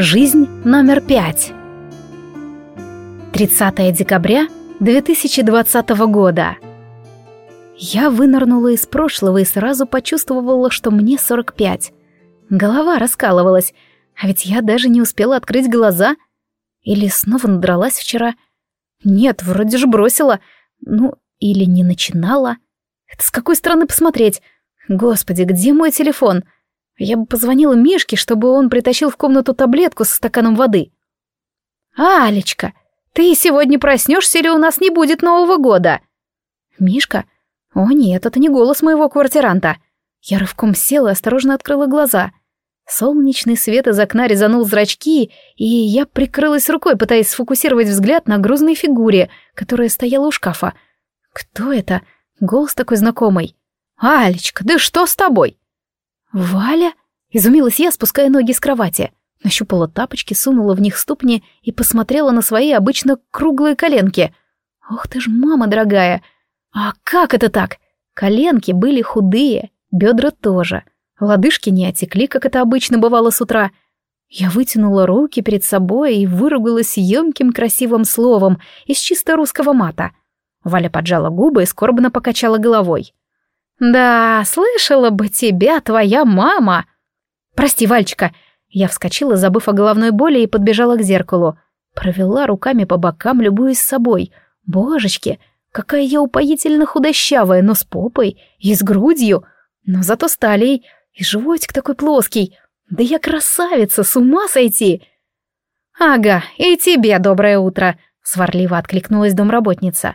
Жизнь номер пять. 30 декабря 2020 года. Я вынырнула из прошлого и сразу почувствовала, что мне 45. Голова раскалывалась, а ведь я даже не успела открыть глаза. Или снова надралась вчера. Нет, вроде же бросила. Ну, или не начинала. Это с какой стороны посмотреть? Господи, где мой телефон? — я бы позвонила Мишке, чтобы он притащил в комнату таблетку со стаканом воды. «Алечка, ты сегодня проснешься или у нас не будет Нового года?» «Мишка? О нет, это не голос моего квартиранта». Я рывком села и осторожно открыла глаза. Солнечный свет из окна резанул зрачки, и я прикрылась рукой, пытаясь сфокусировать взгляд на грузной фигуре, которая стояла у шкафа. «Кто это? Голос такой знакомый». «Алечка, да что с тобой?» «Валя?» — изумилась я, спуская ноги с кровати. Нащупала тапочки, сунула в них ступни и посмотрела на свои обычно круглые коленки. «Ох ты ж, мама дорогая! А как это так? Коленки были худые, бедра тоже. Лодыжки не отекли, как это обычно бывало с утра. Я вытянула руки перед собой и выругалась емким красивым словом из чисто русского мата. Валя поджала губы и скорбно покачала головой. «Да, слышала бы тебя твоя мама!» «Прости, Вальчика!» Я вскочила, забыв о головной боли, и подбежала к зеркалу. Провела руками по бокам, любуясь собой. «Божечки, какая я упоительно худощавая, но с попой и с грудью, но зато с талией, и животик такой плоский. Да я красавица, с ума сойти!» «Ага, и тебе доброе утро!» — сварливо откликнулась домработница.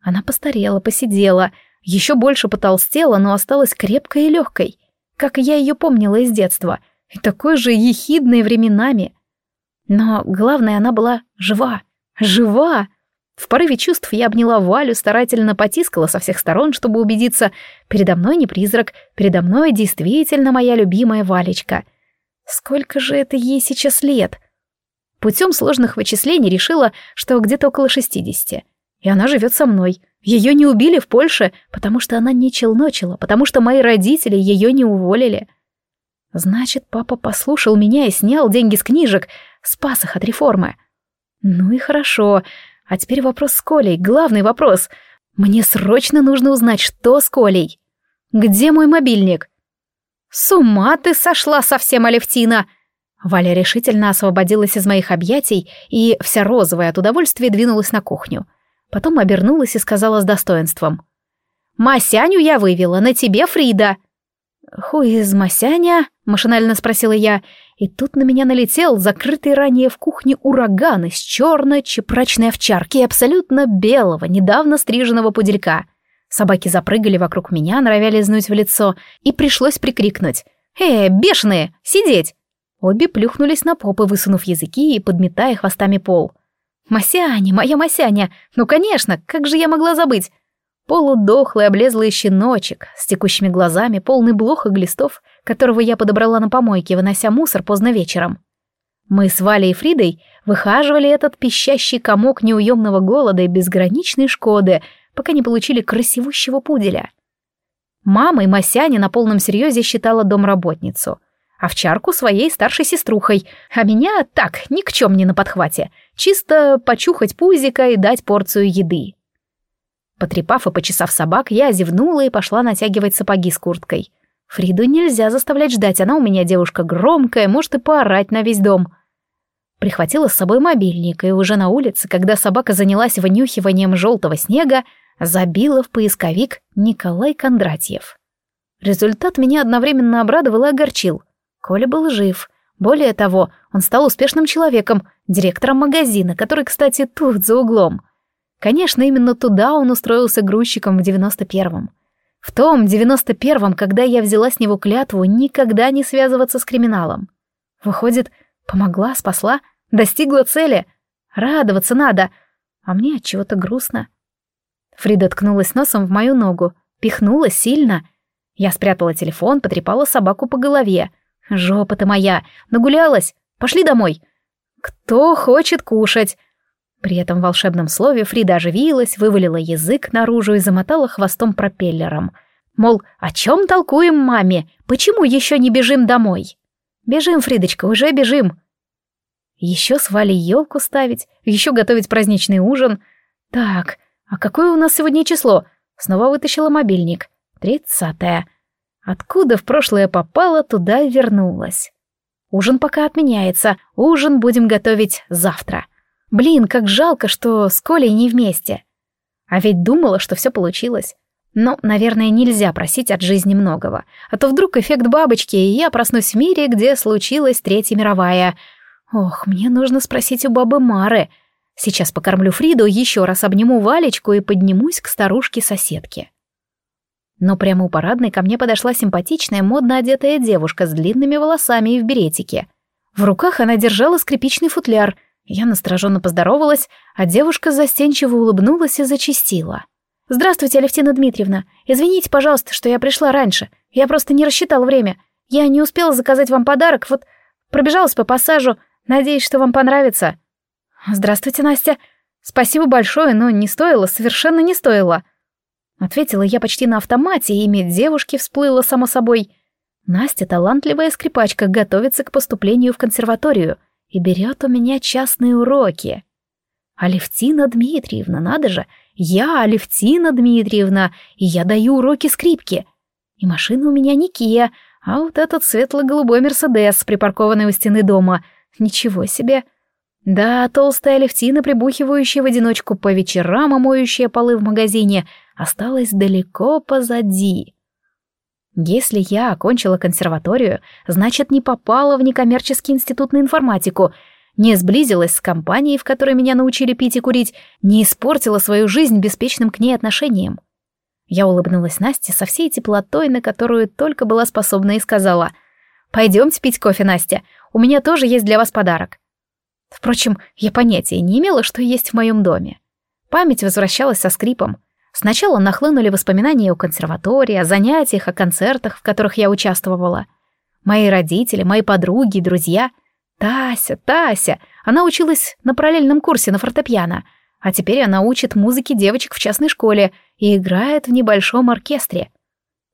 Она постарела, посидела, еще больше потолстела, но осталась крепкой и легкой, как я ее помнила из детства, и такой же ехидной временами. Но главное, она была жива. Жива! В порыве чувств я обняла Валю, старательно потискала со всех сторон, чтобы убедиться, передо мной не призрак, передо мной действительно моя любимая Валечка. Сколько же это ей сейчас лет? Путем сложных вычислений решила, что где-то около шестидесяти. И она живет со мной — ее не убили в Польше, потому что она не челночила, потому что мои родители ее не уволили. Значит, папа послушал меня и снял деньги с книжек, спас их от реформы. Ну и хорошо. А теперь вопрос с Колей, главный вопрос. Мне срочно нужно узнать, что с Колей. Где мой мобильник? С ума ты сошла совсем, Алевтина! Валя решительно освободилась из моих объятий и, вся розовая от удовольствия, двинулась на кухню. Потом обернулась и сказала с достоинством. «Масяню я вывела, на тебе Фрида!» «Ху из Масяня?» — машинально спросила я, и тут на меня налетел закрытый ранее в кухне ураган из черной чепрачной овчарки и абсолютно белого, недавно стриженного пуделька. Собаки запрыгали вокруг меня, норовя лизнуть в лицо, и пришлось прикрикнуть. «Э, бешеные, сидеть!» Обе плюхнулись на попы, высунув языки и подметая хвостами пол. Масяня, моя Масяня! Ну, конечно, как же я могла забыть? Полудохлый облезлый щеночек с текущими глазами, полный блох и глистов, которого я подобрала на помойке, вынося мусор поздно вечером. Мы с Валей и Фридой выхаживали этот пищащий комок неуемного голода и безграничной шкоды, пока не получили красивущего пуделя. Мама и Масяня на полном серьезе считала домработницу — овчарку своей старшей сеструхой, а меня так, ни к чем не на подхвате, чисто почухать пузика и дать порцию еды. Потрепав и почесав собак, я зевнула и пошла натягивать сапоги с курткой. Фриду нельзя заставлять ждать, она у меня девушка громкая, может и поорать на весь дом. Прихватила с собой мобильник, и уже на улице, когда собака занялась вынюхиванием желтого снега, забила в поисковик Николай Кондратьев. Результат меня одновременно обрадовал и огорчил — Коля был жив. Более того, он стал успешным человеком, директором магазина, который, кстати, тут, за углом. Конечно, именно туда он устроился грузчиком в 91-м. В том 91-м, когда я взяла с него клятву никогда не связываться с криминалом. Выходит, помогла, спасла, достигла цели. Радоваться надо, а мне от чего-то грустно. Фрида ткнулась носом в мою ногу, пихнула сильно. Я спрятала телефон, потрепала собаку по голове — «Жопа ты моя! Нагулялась! Пошли домой!» «Кто хочет кушать?» При этом волшебном слове Фрида оживилась, вывалила язык наружу и замотала хвостом пропеллером. Мол, о чем толкуем маме? Почему еще не бежим домой? «Бежим, Фридочка, уже бежим!» Еще с Валей елку ставить, еще готовить праздничный ужин. Так, а какое у нас сегодня число? Снова вытащила мобильник. Тридцатое. Откуда в прошлое попала, туда и вернулась. Ужин пока отменяется, ужин будем готовить завтра. Блин, как жалко, что с Колей не вместе. А ведь думала, что все получилось. Но, наверное, нельзя просить от жизни многого. А то вдруг эффект бабочки, и я проснусь в мире, где случилась Третья мировая. Ох, мне нужно спросить у бабы Мары. Сейчас покормлю Фриду, еще раз обниму Валечку и поднимусь к старушке-соседке. Но прямо у парадной ко мне подошла симпатичная, модно одетая девушка с длинными волосами и в беретике. В руках она держала скрипичный футляр. Я настороженно поздоровалась, а девушка застенчиво улыбнулась и зачастила. «Здравствуйте, Алевтина Дмитриевна. Извините, пожалуйста, что я пришла раньше. Я просто не рассчитала время. Я не успела заказать вам подарок, вот пробежалась по пассажу. Надеюсь, что вам понравится». «Здравствуйте, Настя. Спасибо большое, но не стоило, совершенно не стоило». Ответила я почти на автомате, и имя девушки всплыло само собой. Настя, талантливая скрипачка, готовится к поступлению в консерваторию и берет у меня частные уроки. Алевтина Дмитриевна, надо же, я Алевтина Дмитриевна, и я даю уроки скрипки. И машина у меня не Кия, а вот этот светло-голубой Мерседес, припаркованный у стены дома. Ничего себе. Да, толстая Алевтина, прибухивающая в одиночку по вечерам, омоющая полы в магазине, осталась далеко позади. Если я окончила консерваторию, значит, не попала в некоммерческий институт на информатику, не сблизилась с компанией, в которой меня научили пить и курить, не испортила свою жизнь беспечным к ней отношением. Я улыбнулась Насте со всей теплотой, на которую только была способна, и сказала, «Пойдемте пить кофе, Настя, у меня тоже есть для вас подарок». Впрочем, я понятия не имела, что есть в моем доме. Память возвращалась со скрипом. Сначала нахлынули воспоминания о консерватории, о занятиях, о концертах, в которых я участвовала. Мои родители, мои подруги, друзья. Тася, Тася. Она училась на параллельном курсе на фортепиано, а теперь она учит музыке девочек в частной школе и играет в небольшом оркестре.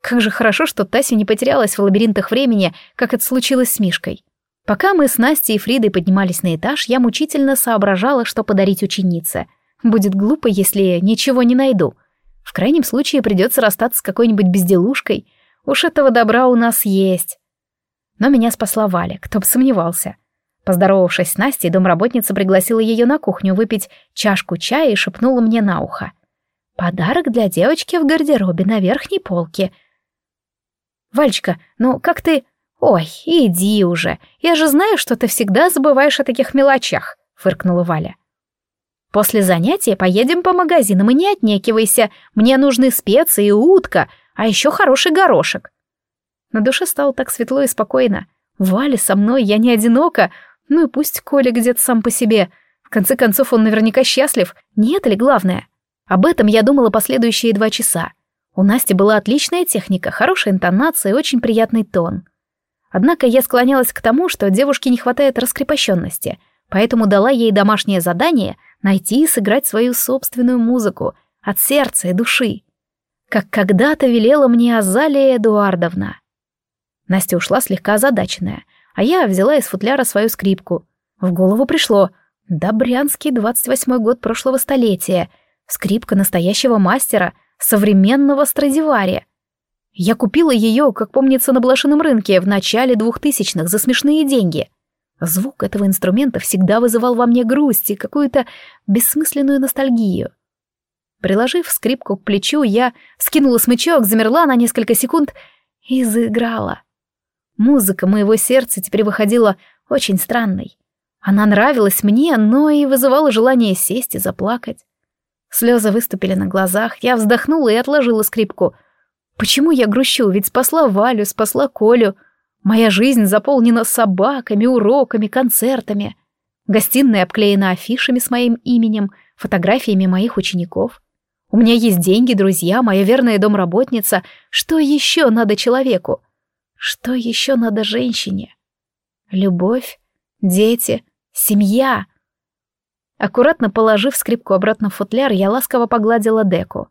Как же хорошо, что Тася не потерялась в лабиринтах времени, как это случилось с Мишкой. Пока мы с Настей и Фридой поднимались на этаж, я мучительно соображала, что подарить ученице. Будет глупо, если ничего не найду — в крайнем случае придется расстаться с какой-нибудь безделушкой. Уж этого добра у нас есть. Но меня спасла Валя, кто бы сомневался. Поздоровавшись с Настей, домработница пригласила ее на кухню выпить чашку чая и шепнула мне на ухо. «Подарок для девочки в гардеробе на верхней полке». «Вальчика, ну как ты...» «Ой, иди уже, я же знаю, что ты всегда забываешь о таких мелочах», — фыркнула Валя. После занятия поедем по магазинам и не отнекивайся. Мне нужны специи и утка, а еще хороший горошек. На душе стало так светло и спокойно. Валя со мной, я не одинока. Ну и пусть Коля где-то сам по себе. В конце концов, он наверняка счастлив. Нет ли главное? Об этом я думала последующие два часа. У Насти была отличная техника, хорошая интонация и очень приятный тон. Однако я склонялась к тому, что девушке не хватает раскрепощенности, поэтому дала ей домашнее задание — найти и сыграть свою собственную музыку от сердца и души, как когда-то велела мне Азалия Эдуардовна. Настя ушла слегка озадаченная, а я взяла из футляра свою скрипку. В голову пришло Добрянский, 28-й год прошлого столетия, скрипка настоящего мастера, современного Страдивари. Я купила ее, как помнится, на блошином рынке в начале двухтысячных за смешные деньги — Звук этого инструмента всегда вызывал во мне грусть и какую-то бессмысленную ностальгию. Приложив скрипку к плечу, я скинула смычок, замерла на несколько секунд и заиграла. Музыка моего сердца теперь выходила очень странной. Она нравилась мне, но и вызывала желание сесть и заплакать. Слезы выступили на глазах, я вздохнула и отложила скрипку. Почему я грущу? Ведь спасла Валю, спасла Колю — Моя жизнь заполнена собаками, уроками, концертами. Гостиная обклеена афишами с моим именем, фотографиями моих учеников. У меня есть деньги, друзья, моя верная домработница. Что еще надо человеку? Что еще надо женщине? Любовь, дети, семья. Аккуратно положив скрипку обратно в футляр, я ласково погладила деку.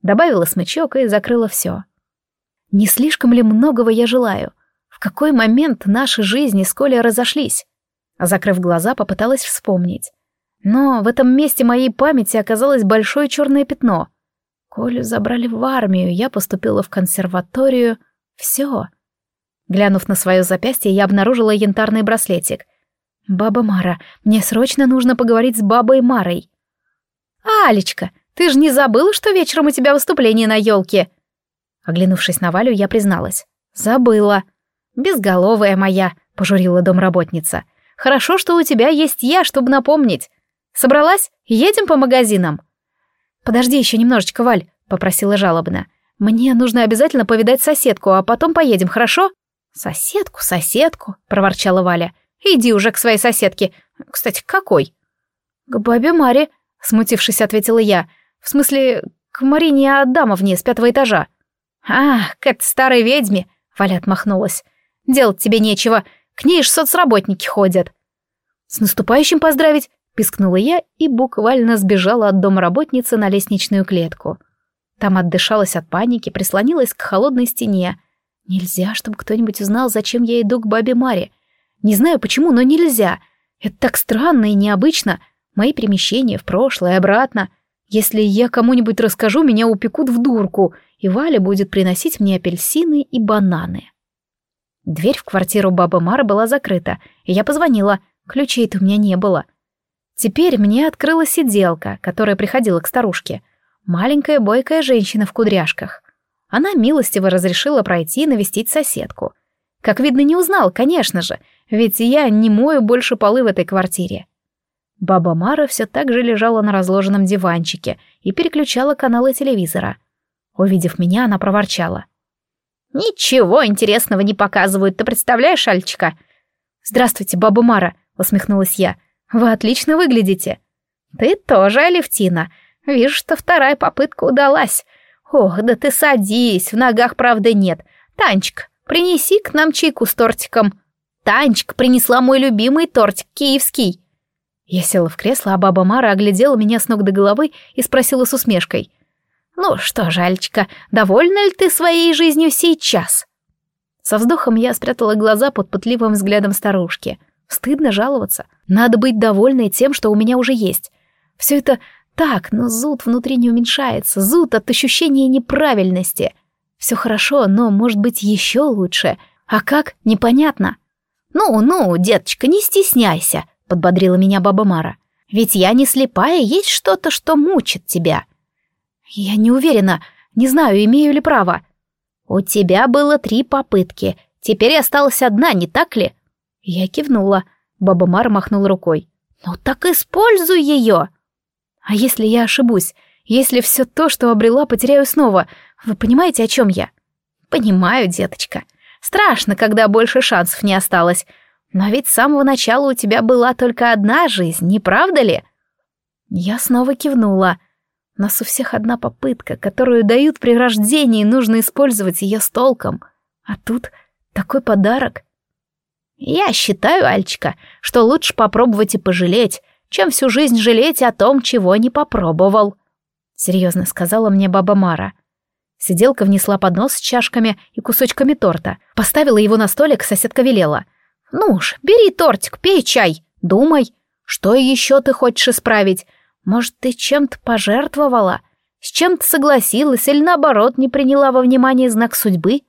Добавила смычок и закрыла все. Не слишком ли многого я желаю — какой момент наши жизни с Колей разошлись? Закрыв глаза, попыталась вспомнить. Но в этом месте моей памяти оказалось большое черное пятно. Колю забрали в армию, я поступила в консерваторию. Все. Глянув на свое запястье, я обнаружила янтарный браслетик. «Баба Мара, мне срочно нужно поговорить с бабой Марой». «Алечка, ты же не забыла, что вечером у тебя выступление на елке?» Оглянувшись на Валю, я призналась. «Забыла». «Безголовая моя», — пожурила домработница. «Хорошо, что у тебя есть я, чтобы напомнить. Собралась? Едем по магазинам?» «Подожди еще немножечко, Валь», — попросила жалобно. «Мне нужно обязательно повидать соседку, а потом поедем, хорошо?» «Соседку, соседку», — проворчала Валя. «Иди уже к своей соседке. Кстати, какой?» «К бабе Маре», — смутившись, ответила я. «В смысле, к Марине Адамовне с пятого этажа». «Ах, к этой старой ведьме», — Валя отмахнулась. «Делать тебе нечего. К ней ж соцработники ходят». «С наступающим поздравить», — пискнула я и буквально сбежала от домработницы на лестничную клетку. Там отдышалась от паники, прислонилась к холодной стене. Нельзя, чтобы кто-нибудь узнал, зачем я иду к бабе Маре. Не знаю почему, но нельзя. Это так странно и необычно. Мои перемещения в прошлое и обратно. Если я кому-нибудь расскажу, меня упекут в дурку, и Валя будет приносить мне апельсины и бананы. Дверь в квартиру бабы Мары была закрыта, и я позвонила. Ключей-то у меня не было. Теперь мне открыла сиделка, которая приходила к старушке. Маленькая бойкая женщина в кудряшках. Она милостиво разрешила пройти навестить соседку. Как видно, не узнал, конечно же, ведь я не мою больше полы в этой квартире. Баба Мара все так же лежала на разложенном диванчике и переключала каналы телевизора. Увидев меня, она проворчала. «Ничего интересного не показывают, ты представляешь, Альчика?» «Здравствуйте, баба Мара», — усмехнулась я. Вы отлично выглядите. Ты тоже, Алевтина. Вижу, что вторая попытка удалась. Ох, да ты садись, в ногах правда нет. Танчик, принеси к нам чайку с тортиком. Танчик принесла мой любимый тортик, киевский. Я села в кресло, а баба Мара оглядела меня с ног до головы и спросила с усмешкой. «Ну что ж, Альчика, довольна ли ты своей жизнью сейчас?» Со вздохом я спрятала глаза под пытливым взглядом старушки — Стыдно жаловаться. Надо быть довольной тем, что у меня уже есть. Все это так, но зуд внутри не уменьшается, зуд от ощущения неправильности. Все хорошо, но может быть еще лучше. А как, непонятно. «Ну-ну, деточка, не стесняйся», — подбодрила меня баба Мара. «Ведь я не слепая, есть что-то, что мучит тебя». «Я не уверена, не знаю, имею ли право». «У тебя было три попытки, теперь осталась одна, не так ли?» Я кивнула. Баба Мара махнула рукой. «Ну так используй ее!» «А если я ошибусь? Если все то, что обрела, потеряю снова? Вы понимаете, о чем я?» «Понимаю, деточка. Страшно, когда больше шансов не осталось. Но ведь с самого начала у тебя была только одна жизнь, не правда ли?» Я снова кивнула. У нас у всех одна попытка, которую дают при рождении, нужно использовать ее с толком. А тут такой подарок — я считаю, Альчика, что лучше попробовать и пожалеть, чем всю жизнь жалеть о том, чего не попробовал. Серьезно сказала мне баба Мара. Сиделка внесла поднос с чашками и кусочками торта. Поставила его на столик, соседка велела. «Ну уж, бери тортик, пей чай, думай. Что еще ты хочешь исправить? Может, ты чем-то пожертвовала? С чем-то согласилась или, наоборот, не приняла во внимание знак судьбы?»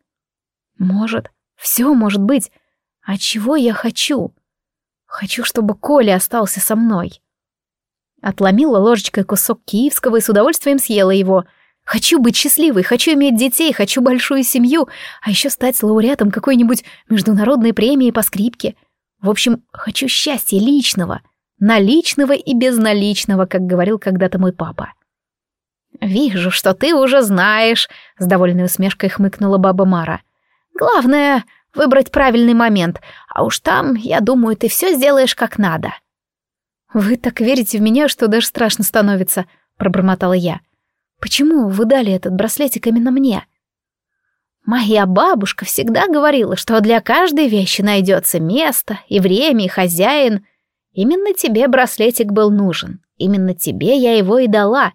«Может, все может быть. А чего я хочу? Хочу, чтобы Коля остался со мной. Отломила ложечкой кусок киевского и с удовольствием съела его. Хочу быть счастливой, хочу иметь детей, хочу большую семью, а еще стать лауреатом какой-нибудь международной премии по скрипке. В общем, хочу счастья личного, наличного и безналичного, как говорил когда-то мой папа. «Вижу, что ты уже знаешь», — с довольной усмешкой хмыкнула баба Мара. «Главное, Выбрать правильный момент, а уж там, я думаю, ты все сделаешь как надо». «Вы так верите в меня, что даже страшно становится», — пробормотала я. «Почему вы дали этот браслетик именно мне?» «Моя бабушка всегда говорила, что для каждой вещи найдется место и время, и хозяин. Именно тебе браслетик был нужен, именно тебе я его и дала.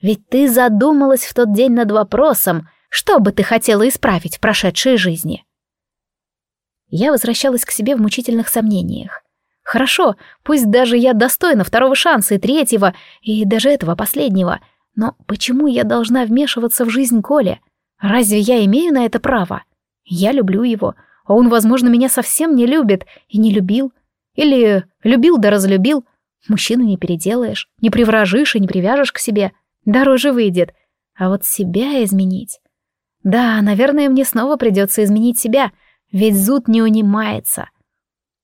Ведь ты задумалась в тот день над вопросом, что бы ты хотела исправить в прошедшей жизни». Я возвращалась к себе в мучительных сомнениях. Хорошо, пусть даже я достойна второго шанса и третьего, и даже этого последнего. Но почему я должна вмешиваться в жизнь Коли? Разве я имею на это право? Я люблю его, а он, возможно, меня совсем не любит и не любил. Или любил да разлюбил. Мужчину не переделаешь, не привражишь и не привяжешь к себе. Дороже выйдет. А вот себя изменить... Да, наверное, мне снова придется изменить себя, ведь зуд не унимается.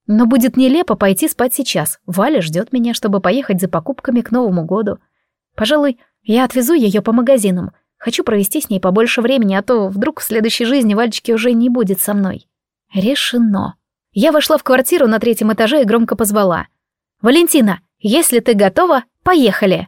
Но будет нелепо пойти спать сейчас. Валя ждет меня, чтобы поехать за покупками к Новому году. Пожалуй, я отвезу ее по магазинам. Хочу провести с ней побольше времени, а то вдруг в следующей жизни Вальчики уже не будет со мной. Решено. Я вошла в квартиру на третьем этаже и громко позвала. «Валентина, если ты готова, поехали!»